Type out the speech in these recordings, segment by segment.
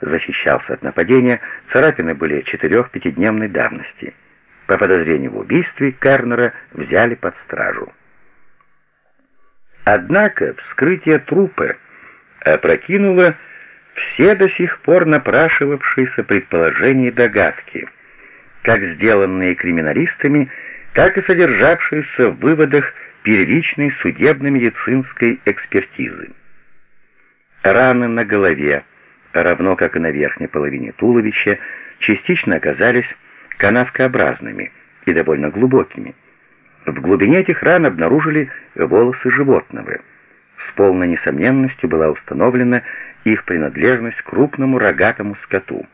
защищался от нападения, царапины были четырех-пятидневной давности. По подозрению в убийстве Кернера взяли под стражу. Однако вскрытие трупа опрокинуло все до сих пор напрашивавшиеся предположения и догадки, как сделанные криминалистами, так и содержавшиеся в выводах первичной судебно-медицинской экспертизы. Раны на голове, равно как и на верхней половине туловища, частично оказались канавкообразными и довольно глубокими. В глубине этих ран обнаружили волосы животного. С полной несомненностью была установлена их принадлежность к крупному рогатому скоту.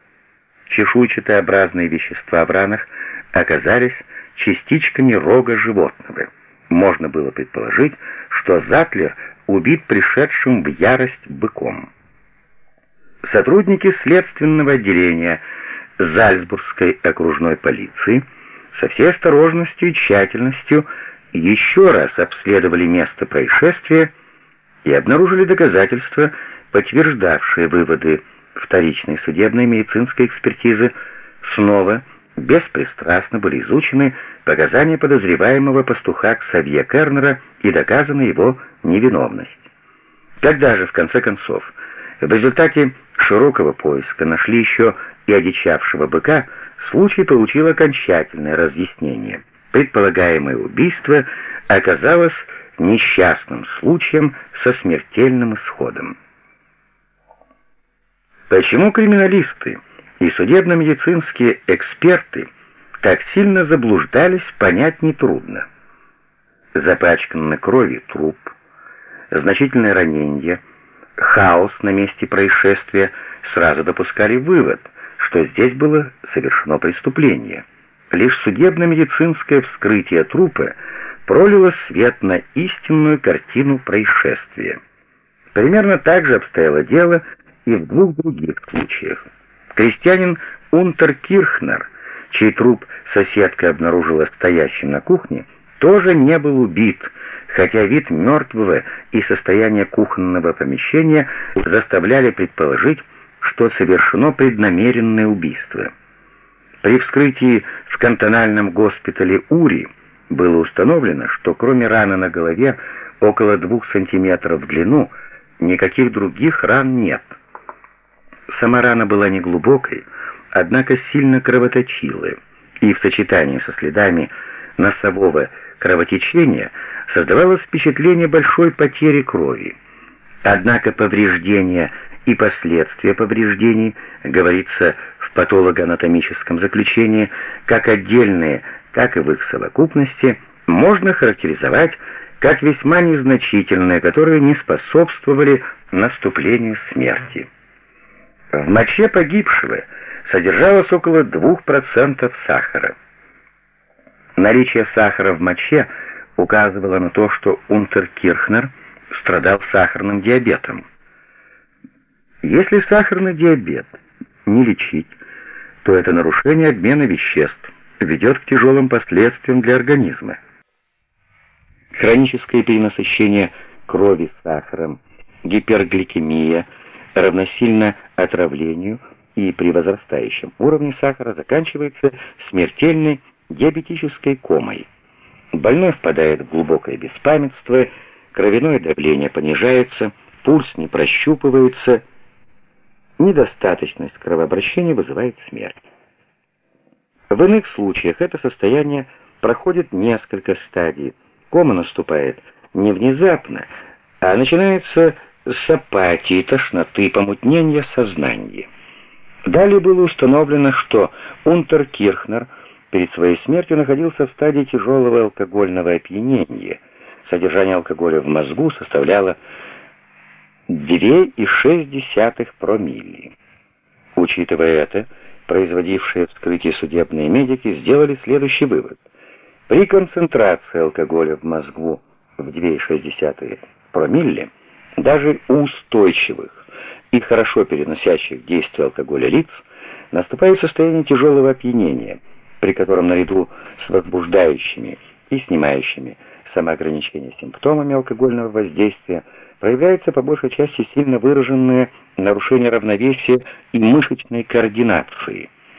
Чешуйчатообразные вещества в ранах оказались частичками рога животного. Можно было предположить, что Затлер убит пришедшим в ярость быком. Сотрудники следственного отделения Зальцбургской окружной полиции со всей осторожностью и тщательностью еще раз обследовали место происшествия и обнаружили доказательства, подтверждавшие выводы вторичной судебной медицинской экспертизы, снова беспристрастно были изучены показания подозреваемого пастуха Ксавье Кернера и доказана его невиновность. Когда же, в конце концов, в результате широкого поиска нашли еще и одичавшего быка, случай получил окончательное разъяснение. Предполагаемое убийство оказалось несчастным случаем со смертельным исходом. Почему криминалисты и судебно-медицинские эксперты так сильно заблуждались, понять нетрудно. Запачканный кровью труп, значительное ранение, хаос на месте происшествия сразу допускали вывод, что здесь было совершено преступление. Лишь судебно-медицинское вскрытие трупа пролило свет на истинную картину происшествия. Примерно так же обстояло дело и в двух других случаях. Крестьянин Унтеркирхнер, чей труп соседка обнаружила стоящим на кухне, тоже не был убит, хотя вид мертвого и состояние кухонного помещения заставляли предположить, что совершено преднамеренное убийство. При вскрытии в кантональном госпитале Ури было установлено, что кроме раны на голове около двух сантиметров в длину, никаких других ран нет. Сама рана была неглубокой, однако сильно кровоточила, и в сочетании со следами носового кровотечения создавалось впечатление большой потери крови. Однако повреждения и последствия повреждений, говорится в патологоанатомическом заключении, как отдельные, так и в их совокупности, можно характеризовать как весьма незначительные, которые не способствовали наступлению смерти. В моче погибшего содержалось около 2% сахара. Наличие сахара в моче указывало на то, что Унтеркирхнер страдал сахарным диабетом. Если сахарный диабет не лечить, то это нарушение обмена веществ ведет к тяжелым последствиям для организма. Хроническое перенасыщение крови сахаром, гипергликемия – равносильно отравлению и при возрастающем уровне сахара заканчивается смертельной диабетической комой. Больной впадает в глубокое беспамятство, кровяное давление понижается, пульс не прощупывается, недостаточность кровообращения вызывает смерть. В иных случаях это состояние проходит несколько стадий. Кома наступает не внезапно, а начинается с апатии, тошноты, помутнения сознания. Далее было установлено, что Унтеркирхнер перед своей смертью находился в стадии тяжелого алкогольного опьянения. Содержание алкоголя в мозгу составляло 2,6 промилле. Учитывая это, производившие вскрытие судебные медики сделали следующий вывод. При концентрации алкоголя в мозгу в 2,6 промилле даже у устойчивых и хорошо переносящих действие алкоголя лиц наступает состояние тяжелого опьянения, при котором наряду с возбуждающими и снимающими самоограничение симптомами алкогольного воздействия проявляется по большей части сильно выраженное нарушение равновесия и мышечной координации.